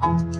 嗯。